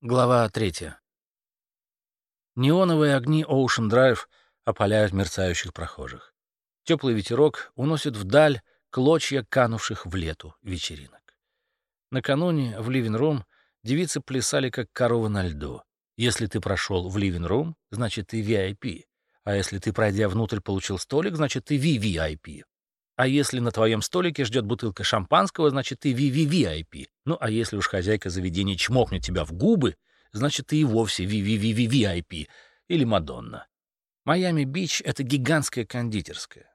Глава третья. Неоновые огни Ocean Drive опаляют мерцающих прохожих. Теплый ветерок уносит вдаль клочья канувших в лету вечеринок. Накануне в Ливин-Рум девицы плясали, как коровы на льду. Если ты прошел в Ливин-Рум, значит, ты VIP. А если ты, пройдя внутрь, получил столик, значит, ты VVIP. А если на твоем столике ждет бутылка шампанского, значит, ты VVVIP. Ну, а если уж хозяйка заведения чмокнет тебя в губы, значит, ты и вовсе VVVVIP или Мадонна. Майами-Бич — это гигантская кондитерская.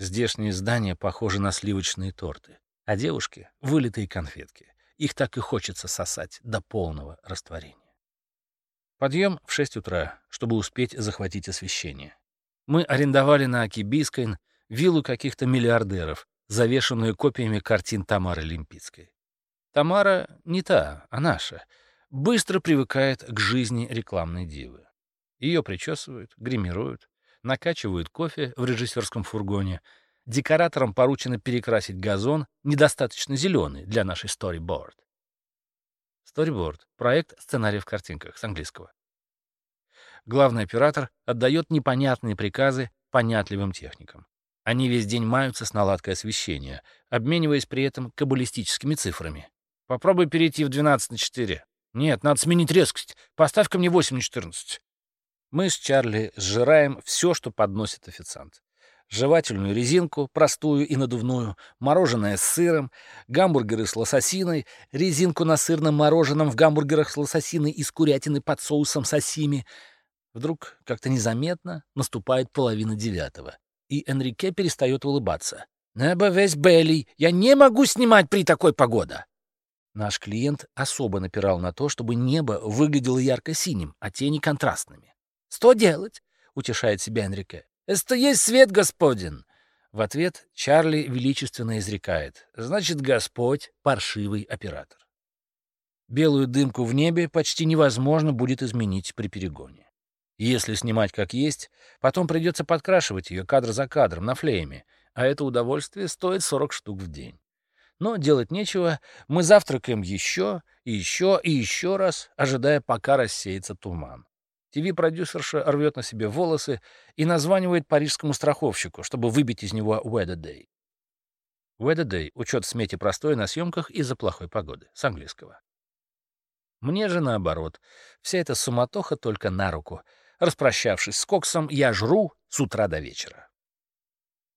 Здешние здания похожи на сливочные торты, а девушки — вылитые конфетки. Их так и хочется сосать до полного растворения. Подъем в 6 утра, чтобы успеть захватить освещение. Мы арендовали на Ки-Бискейн виллу каких-то миллиардеров, завешенную копиями картин Тамары Лемпицкой. Тамара не та, а наша. Быстро привыкает к жизни рекламной дивы. Ее причесывают, гримируют, накачивают кофе в режиссерском фургоне. Декораторам поручено перекрасить газон, недостаточно зеленый для нашей storyboard. Storyboard — проект сценария в картинках с английского. Главный оператор отдает непонятные приказы понятливым техникам. Они весь день маются с наладкой освещения, обмениваясь при этом каббалистическими цифрами. «Попробуй перейти в 12 на 4». «Нет, надо сменить резкость. Поставь-ка мне 8 на 14». Мы с Чарли сжираем все, что подносит официант. Жевательную резинку, простую и надувную, мороженое с сыром, гамбургеры с лососиной, резинку на сырном мороженом в гамбургерах с лососиной и с курятиной под соусом сосими. Вдруг, как-то незаметно, наступает половина девятого и Энрике перестает улыбаться. «Небо весь белый, я не могу снимать при такой погоде!» Наш клиент особо напирал на то, чтобы небо выглядело ярко-синим, а тени контрастными. «Что делать?» — утешает себя Энрике. «Это есть свет, господин!» В ответ Чарли величественно изрекает. «Значит, Господь — паршивый оператор». Белую дымку в небе почти невозможно будет изменить при перегоне. Если снимать как есть, потом придется подкрашивать ее кадр за кадром на флейме, а это удовольствие стоит 40 штук в день. Но делать нечего, мы завтракаем еще и еще и еще раз, ожидая, пока рассеется туман. ТВ-продюсерша рвет на себе волосы и названивает парижскому страховщику, чтобы выбить из него Weather Day. Weather Day — учет в смете простой на съемках из-за плохой погоды, с английского. Мне же наоборот, вся эта суматоха только на руку — Распрощавшись с Коксом, я жру с утра до вечера.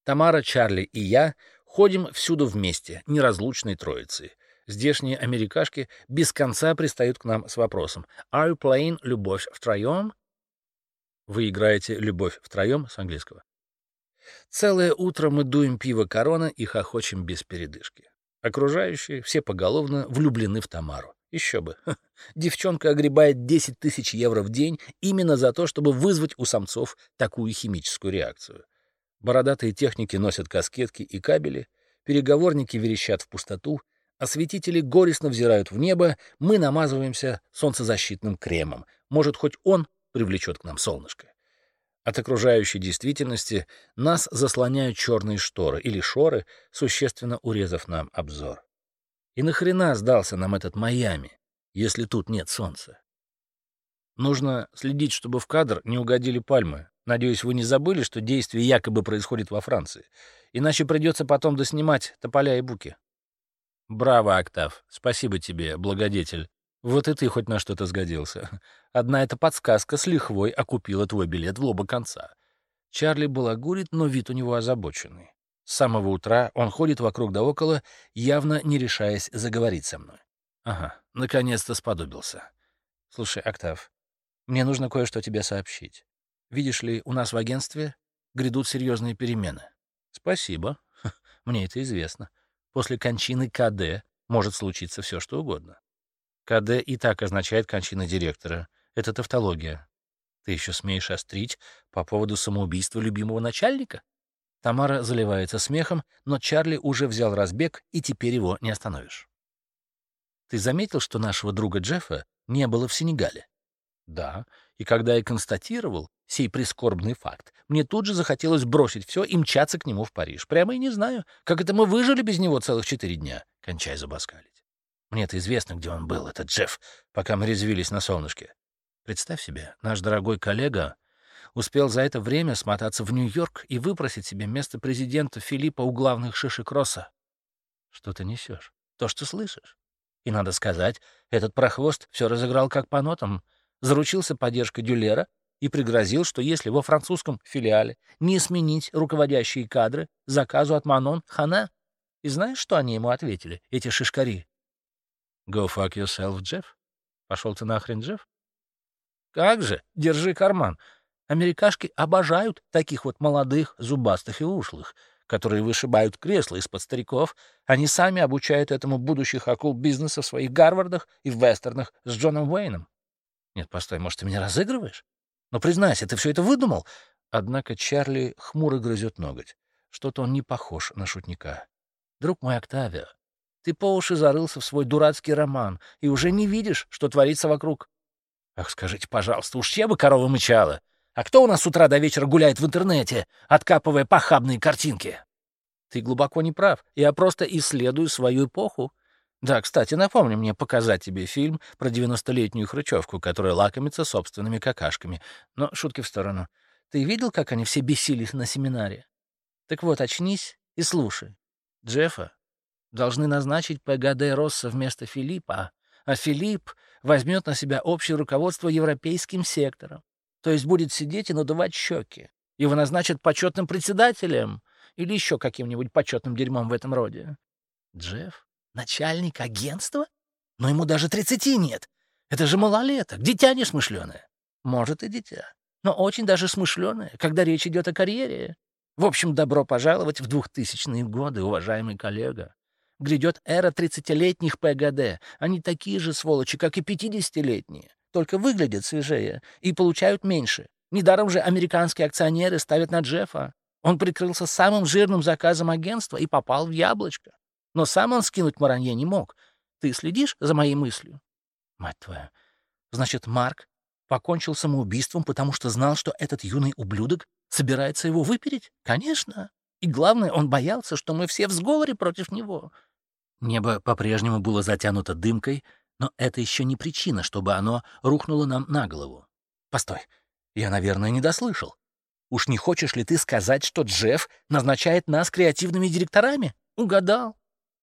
Тамара, Чарли и я ходим всюду вместе, неразлучной троицей. Здешние америкашки без конца пристают к нам с вопросом «Are you playing «Любовь втроем»?» Вы играете «Любовь втроем» с английского. Целое утро мы дуем пиво «Корона» и хохочем без передышки. Окружающие все поголовно влюблены в Тамару. Еще бы. Девчонка огребает 10 тысяч евро в день именно за то, чтобы вызвать у самцов такую химическую реакцию. Бородатые техники носят каскетки и кабели, переговорники верещат в пустоту, осветители горестно взирают в небо, мы намазываемся солнцезащитным кремом. Может, хоть он привлечет к нам солнышко. От окружающей действительности нас заслоняют черные шторы или шоры, существенно урезав нам обзор. И нахрена сдался нам этот Майами, если тут нет солнца? Нужно следить, чтобы в кадр не угодили пальмы. Надеюсь, вы не забыли, что действие якобы происходит во Франции. Иначе придется потом доснимать тополя и буки. Браво, Октав. Спасибо тебе, благодетель. Вот и ты хоть на что-то сгодился. Одна эта подсказка с лихвой окупила твой билет в лоба конца. Чарли балагурит, но вид у него озабоченный. С самого утра он ходит вокруг да около, явно не решаясь заговорить со мной. Ага, наконец-то сподобился. Слушай, Октав, мне нужно кое-что тебе сообщить. Видишь ли, у нас в агентстве грядут серьезные перемены. Спасибо. Мне это известно. После кончины КД может случиться все, что угодно. КД и так означает кончина директора. Это тавтология. Ты еще смеешь острить по поводу самоубийства любимого начальника? Тамара заливается смехом, но Чарли уже взял разбег, и теперь его не остановишь. Ты заметил, что нашего друга Джеффа не было в Сенегале? Да, и когда я констатировал сей прискорбный факт, мне тут же захотелось бросить все и мчаться к нему в Париж. Прямо и не знаю, как это мы выжили без него целых четыре дня, кончай забаскалить. Мне-то известно, где он был, этот Джефф, пока мы резвились на солнышке. Представь себе, наш дорогой коллега успел за это время смотаться в Нью-Йорк и выпросить себе место президента Филиппа у главных шишек Росса. Что ты несешь? То, что слышишь. И надо сказать, этот прохвост все разыграл как по нотам, заручился поддержкой Дюлера и пригрозил, что если во французском филиале не сменить руководящие кадры, заказу от Манон хана. И знаешь, что они ему ответили, эти шишкари? «Go fuck yourself, Джефф? Пошел ты нахрен, Джефф?» «Как же, держи карман. Америкашки обожают таких вот молодых, зубастых и ушлых, которые вышибают кресла из-под стариков. Они сами обучают этому будущих акул бизнеса в своих Гарвардах и в вестернах с Джоном Уэйном. Нет, постой, может, ты меня разыгрываешь? Но признайся, ты все это выдумал?» Однако Чарли хмуро грызет ноготь. Что-то он не похож на шутника. «Друг мой Октавио, ты по уши зарылся в свой дурацкий роман и уже не видишь, что творится вокруг. Ах, скажите, пожалуйста, уж я бы корова мычала. А кто у нас с утра до вечера гуляет в интернете, откапывая похабные картинки? Ты глубоко не прав. Я просто исследую свою эпоху. Да, кстати, напомни мне показать тебе фильм про 90-летнюю хрычевку, которая лакомится собственными какашками. Но шутки в сторону. Ты видел, как они все бесились на семинаре? Так вот, очнись и слушай. Джеффа должны назначить ПГД Росса вместо Филиппа, а Филипп возьмет на себя общее руководство европейским сектором, то есть будет сидеть и надувать щеки. Его назначат почетным председателем или еще каким-нибудь почетным дерьмом в этом роде. Джефф? Начальник агентства? Но ему даже тридцати нет. Это же малолеток, дитя несмышленое. Может и дитя, но очень даже смышленое, когда речь идет о карьере. В общем, добро пожаловать в двухтысячные годы, уважаемый коллега. Грядет эра тридцатилетних ПГД. Они такие же сволочи, как и пятидесятилетние, только выглядят свежее и получают меньше. Недаром же американские акционеры ставят на Джеффа. Он прикрылся самым жирным заказом агентства и попал в яблочко. Но сам он скинуть Маранье не мог. Ты следишь за моей мыслью? Мать твоя. Значит, Марк покончил самоубийством, потому что знал, что этот юный ублюдок собирается его выпереть? Конечно. И главное, он боялся, что мы все в сговоре против него. Небо по-прежнему было затянуто дымкой, но это еще не причина, чтобы оно рухнуло нам на голову. Постой, я, наверное, не дослышал. Уж не хочешь ли ты сказать, что Джефф назначает нас креативными директорами? Угадал.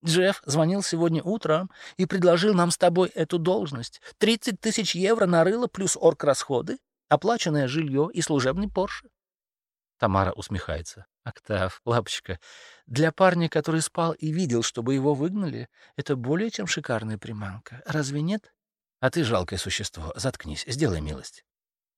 Джефф звонил сегодня утром и предложил нам с тобой эту должность. 30 тысяч евро нарыло плюс орг-расходы, оплаченное жилье и служебный Порше. Тамара усмехается. «Октав, лапочка, для парня, который спал и видел, чтобы его выгнали, это более чем шикарная приманка. Разве нет? А ты жалкое существо. Заткнись, сделай милость».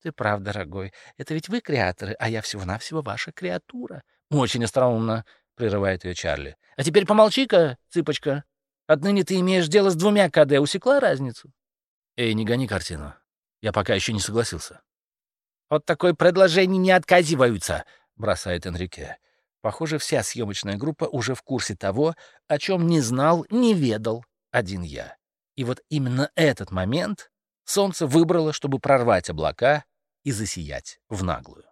«Ты прав, дорогой. Это ведь вы креаторы, а я всего-навсего ваша креатура». «Очень остроумно», — прерывает ее Чарли. «А теперь помолчи-ка, цыпочка. Отныне ты имеешь дело с двумя КД. Усекла разницу?» «Эй, не гони картину. Я пока еще не согласился». «От такой предложений не отказываются», — бросает Энрике. Похоже, вся съемочная группа уже в курсе того, о чем не знал, не ведал один я. И вот именно этот момент солнце выбрало, чтобы прорвать облака и засиять в наглую.